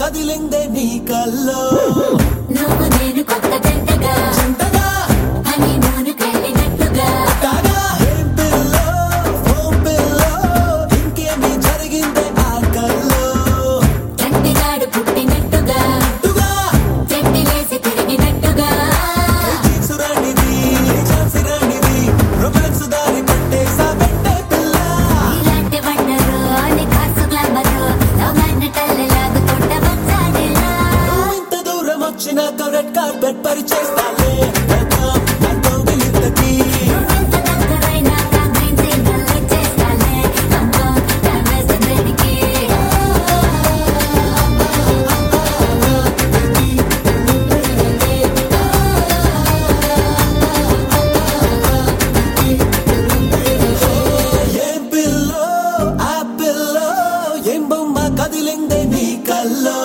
కదిలిందే నీ కల్లో? నేను కొత్త జంటగా. బెట్పరిచేస్తాలే నాతో నాతో వెలుగుతుంది కదిలిందే నీ కల్లో?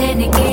దేనికి